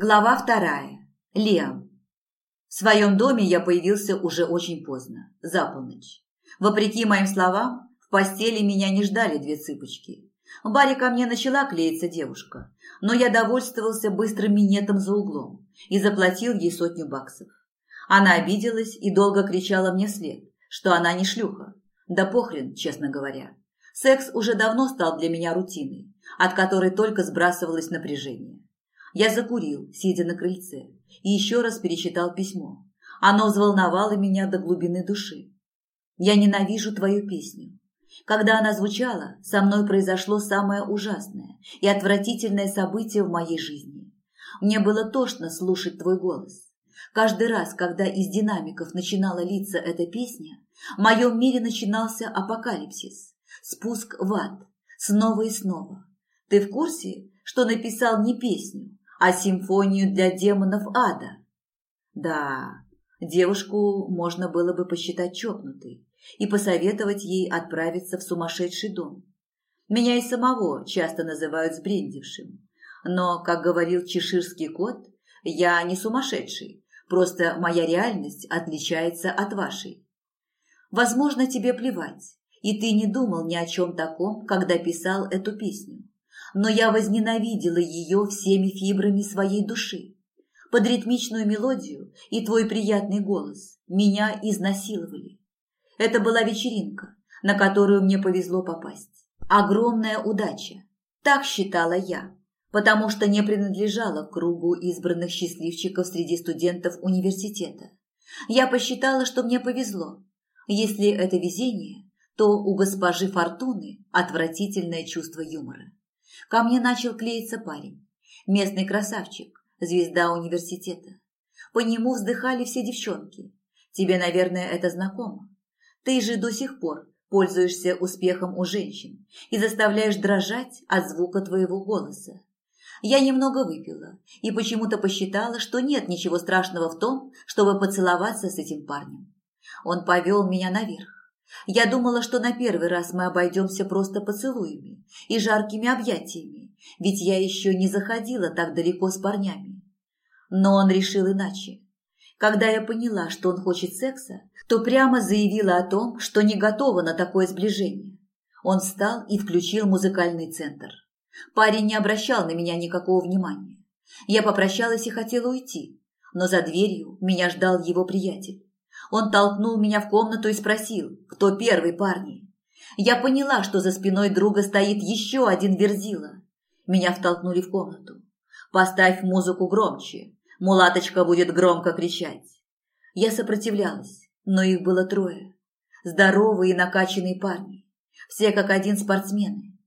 Глава вторая. Лиам. В своем доме я появился уже очень поздно, за полночь. Вопреки моим словам, в постели меня не ждали две цыпочки. В баре ко мне начала клеиться девушка, но я довольствовался быстрым минетом за углом и заплатил ей сотню баксов. Она обиделась и долго кричала мне вслед, что она не шлюха. Да похрен, честно говоря. Секс уже давно стал для меня рутиной, от которой только сбрасывалось напряжение. Я закурил, сидя на крыльце, и еще раз перечитал письмо. Оно взволновало меня до глубины души. «Я ненавижу твою песню. Когда она звучала, со мной произошло самое ужасное и отвратительное событие в моей жизни. Мне было тошно слушать твой голос. Каждый раз, когда из динамиков начинала литься эта песня, в моем мире начинался апокалипсис, спуск в ад, снова и снова. Ты в курсе, что написал не песню, а симфонию для демонов ада. Да, девушку можно было бы посчитать чокнутой и посоветовать ей отправиться в сумасшедший дом. Меня и самого часто называют сбрендившим. Но, как говорил чеширский кот, я не сумасшедший, просто моя реальность отличается от вашей. Возможно, тебе плевать, и ты не думал ни о чем таком, когда писал эту песню но я возненавидела ее всеми фибрами своей души. Под ритмичную мелодию и твой приятный голос меня изнасиловали. Это была вечеринка, на которую мне повезло попасть. Огромная удача. Так считала я, потому что не принадлежала к кругу избранных счастливчиков среди студентов университета. Я посчитала, что мне повезло. Если это везение, то у госпожи Фортуны отвратительное чувство юмора. Ко мне начал клеиться парень. Местный красавчик, звезда университета. По нему вздыхали все девчонки. Тебе, наверное, это знакомо. Ты же до сих пор пользуешься успехом у женщин и заставляешь дрожать от звука твоего голоса. Я немного выпила и почему-то посчитала, что нет ничего страшного в том, чтобы поцеловаться с этим парнем. Он повел меня наверх. Я думала, что на первый раз мы обойдемся просто поцелуями и жаркими объятиями, ведь я еще не заходила так далеко с парнями. Но он решил иначе. Когда я поняла, что он хочет секса, то прямо заявила о том, что не готова на такое сближение. Он встал и включил музыкальный центр. Парень не обращал на меня никакого внимания. Я попрощалась и хотела уйти, но за дверью меня ждал его приятель. Он толкнул меня в комнату и спросил, кто первый, парни. Я поняла, что за спиной друга стоит еще один верзила. Меня втолкнули в комнату. «Поставь музыку громче, мулаточка будет громко кричать». Я сопротивлялась, но их было трое. Здоровые и накачанные парни. Все как один спортсмены.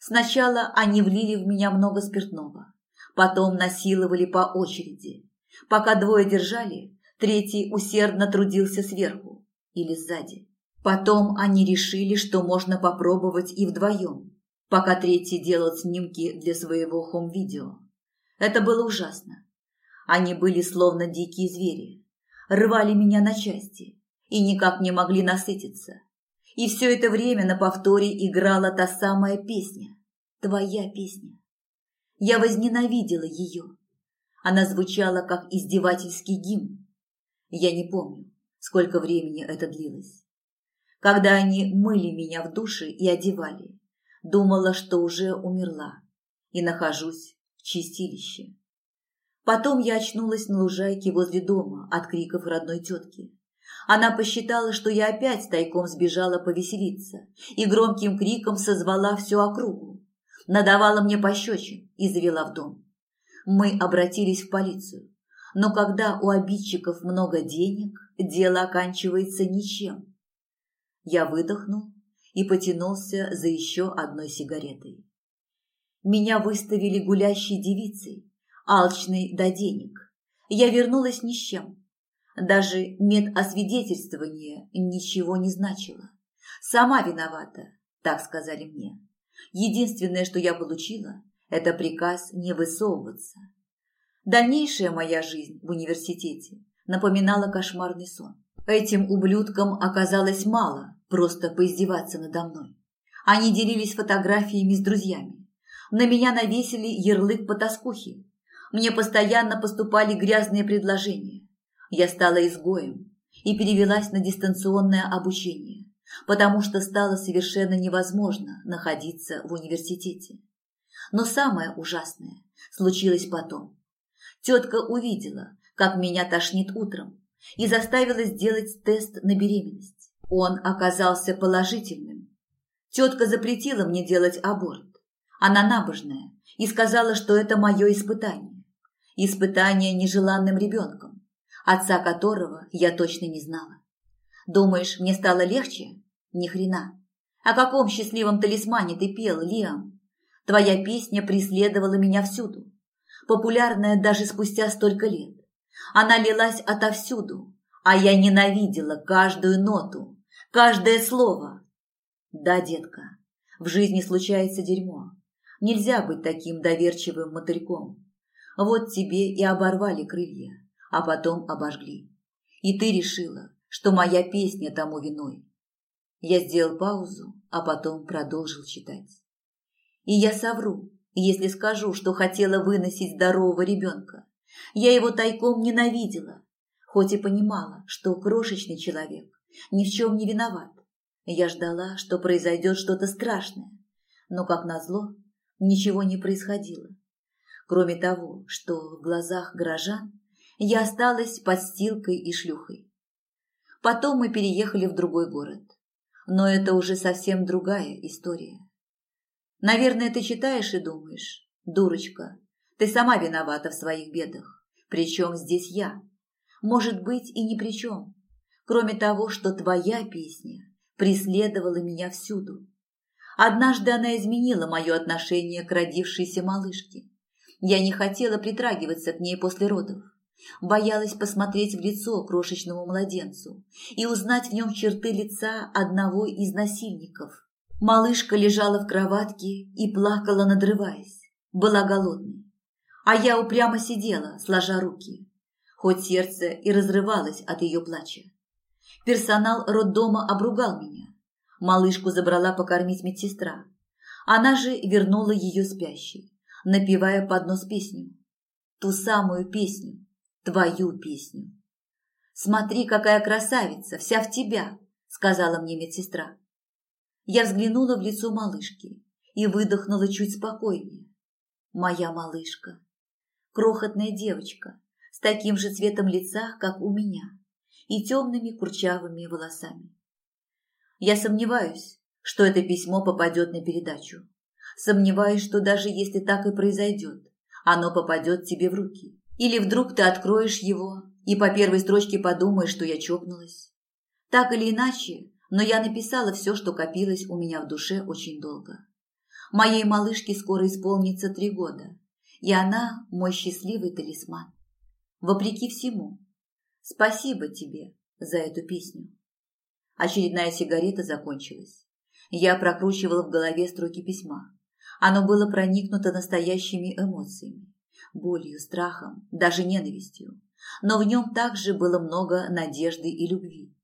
Сначала они влили в меня много спиртного. Потом насиловали по очереди. Пока двое держали, Третий усердно трудился сверху или сзади. Потом они решили, что можно попробовать и вдвоем, пока третий делал снимки для своего хом-видео. Это было ужасно. Они были словно дикие звери, рвали меня на части и никак не могли насытиться. И все это время на повторе играла та самая песня, твоя песня. Я возненавидела ее. Она звучала как издевательский гимн, я не помню, сколько времени это длилось. Когда они мыли меня в душе и одевали, думала, что уже умерла и нахожусь в чистилище. Потом я очнулась на лужайке возле дома от криков родной тетки. Она посчитала, что я опять тайком сбежала повеселиться и громким криком созвала всю округу. Надавала мне пощечин и завела в дом. Мы обратились в полицию, но когда у обидчиков много денег, дело оканчивается ничем. Я выдохнул и потянулся за еще одной сигаретой. Меня выставили гулящей девицей, алчной до денег. Я вернулась ни с чем. Даже медосвидетельствование ничего не значило. Сама виновата, так сказали мне. Единственное, что я получила, это приказ не высовываться. Дальнейшая моя жизнь в университете напоминала кошмарный сон. Этим ублюдкам оказалось мало просто поиздеваться надо мной. Они делились фотографиями с друзьями. На меня навесили ярлык потаскухи. Мне постоянно поступали грязные предложения. Я стала изгоем и перевелась на дистанционное обучение, потому что стало совершенно невозможно находиться в университете. Но самое ужасное случилось потом. Тетка увидела, как меня тошнит утром, и заставила сделать тест на беременность. Он оказался положительным. Тетка запретила мне делать аборт. Она набожная и сказала, что это мое испытание. Испытание нежеланным ребенком, отца которого я точно не знала. Думаешь, мне стало легче? Ни хрена. О каком счастливом талисмане ты пел, Лиам? Твоя песня преследовала меня всюду, популярная даже спустя столько лет. Она лилась отовсюду, а я ненавидела каждую ноту, каждое слово. Да, детка, в жизни случается дерьмо. Нельзя быть таким доверчивым мотыльком. Вот тебе и оборвали крылья, а потом обожгли. И ты решила, что моя песня тому виной. Я сделал паузу, а потом продолжил читать. И я совру, если скажу, что хотела выносить здорового ребенка. Я его тайком ненавидела, хоть и понимала, что крошечный человек ни в чем не виноват. Я ждала, что произойдет что-то страшное, но, как назло, ничего не происходило. Кроме того, что в глазах горожан я осталась подстилкой и шлюхой. Потом мы переехали в другой город. Но это уже совсем другая история. Наверное, ты читаешь и думаешь, дурочка, ты сама виновата в своих бедах. Причем здесь я? Может быть, и ни при чем. Кроме того, что твоя песня преследовала меня всюду. Однажды она изменила мое отношение к родившейся малышке. Я не хотела притрагиваться к ней после родов. Боялась посмотреть в лицо крошечному младенцу и узнать в нем черты лица одного из насильников. Малышка лежала в кроватке и плакала, надрываясь. Была голодной. А я упрямо сидела, сложа руки, хоть сердце и разрывалось от ее плача. Персонал роддома обругал меня. Малышку забрала покормить медсестра. Она же вернула ее спящей, напевая под нос песню. Ту самую песню, твою песню. «Смотри, какая красавица, вся в тебя», – сказала мне медсестра. Я взглянула в лицо малышки и выдохнула чуть спокойнее. Моя малышка. Крохотная девочка с таким же цветом лица, как у меня, и темными курчавыми волосами. Я сомневаюсь, что это письмо попадет на передачу. Сомневаюсь, что даже если так и произойдет, оно попадет тебе в руки. Или вдруг ты откроешь его и по первой строчке подумаешь, что я чокнулась. Так или иначе, но я написала все, что копилось у меня в душе очень долго. Моей малышке скоро исполнится три года, и она мой счастливый талисман. Вопреки всему, спасибо тебе за эту песню. Очередная сигарета закончилась. Я прокручивала в голове строки письма. Оно было проникнуто настоящими эмоциями болью, страхом, даже ненавистью. Но в нем также было много надежды и любви.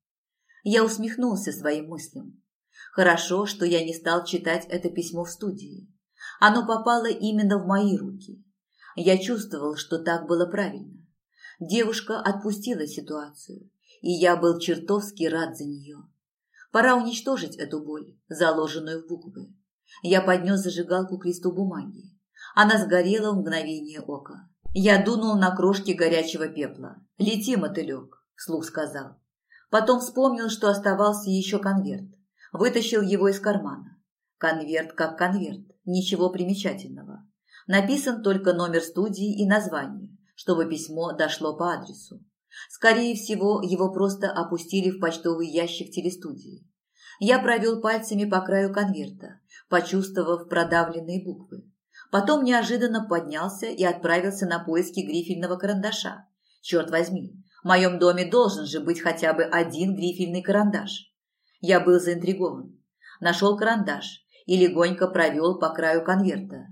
Я усмехнулся своим мыслям. Хорошо, что я не стал читать это письмо в студии. Оно попало именно в мои руки. Я чувствовал, что так было правильно. Девушка отпустила ситуацию, и я был чертовски рад за нее. Пора уничтожить эту боль, заложенную в буквы. Я поднес зажигалку к листу бумаги. Она сгорела в мгновение ока. Я дунул на крошки горячего пепла. «Лети, мотылек», – вслух сказал. Потом вспомнил, что оставался еще конверт. Вытащил его из кармана. Конверт как конверт, ничего примечательного. Написан только номер студии и название, чтобы письмо дошло по адресу. Скорее всего, его просто опустили в почтовый ящик телестудии. Я провел пальцами по краю конверта, почувствовав продавленные буквы. Потом неожиданно поднялся и отправился на поиски грифельного карандаша. Черт возьми, в моем доме должен же быть хотя бы один грифельный карандаш. Я был заинтригован. Нашел карандаш и легонько провел по краю конверта,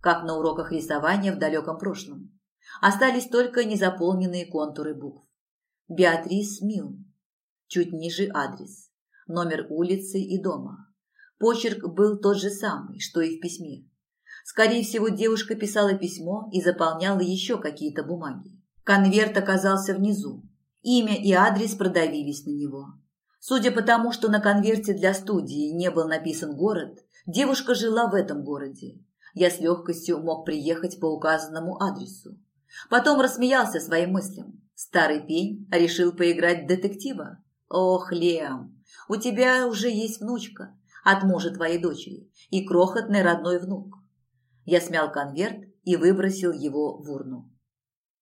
как на уроках рисования в далеком прошлом. Остались только незаполненные контуры букв. Беатрис Мил. Чуть ниже адрес, номер улицы и дома. Почерк был тот же самый, что и в письме. Скорее всего, девушка писала письмо и заполняла еще какие-то бумаги. Конверт оказался внизу. Имя и адрес продавились на него. Судя по тому, что на конверте для студии не был написан город, девушка жила в этом городе. Я с легкостью мог приехать по указанному адресу. Потом рассмеялся своим мыслям. Старый пень решил поиграть в детектива. Ох, Лем, у тебя уже есть внучка от мужа твоей дочери и крохотный родной внук. Я смял конверт и выбросил его в урну.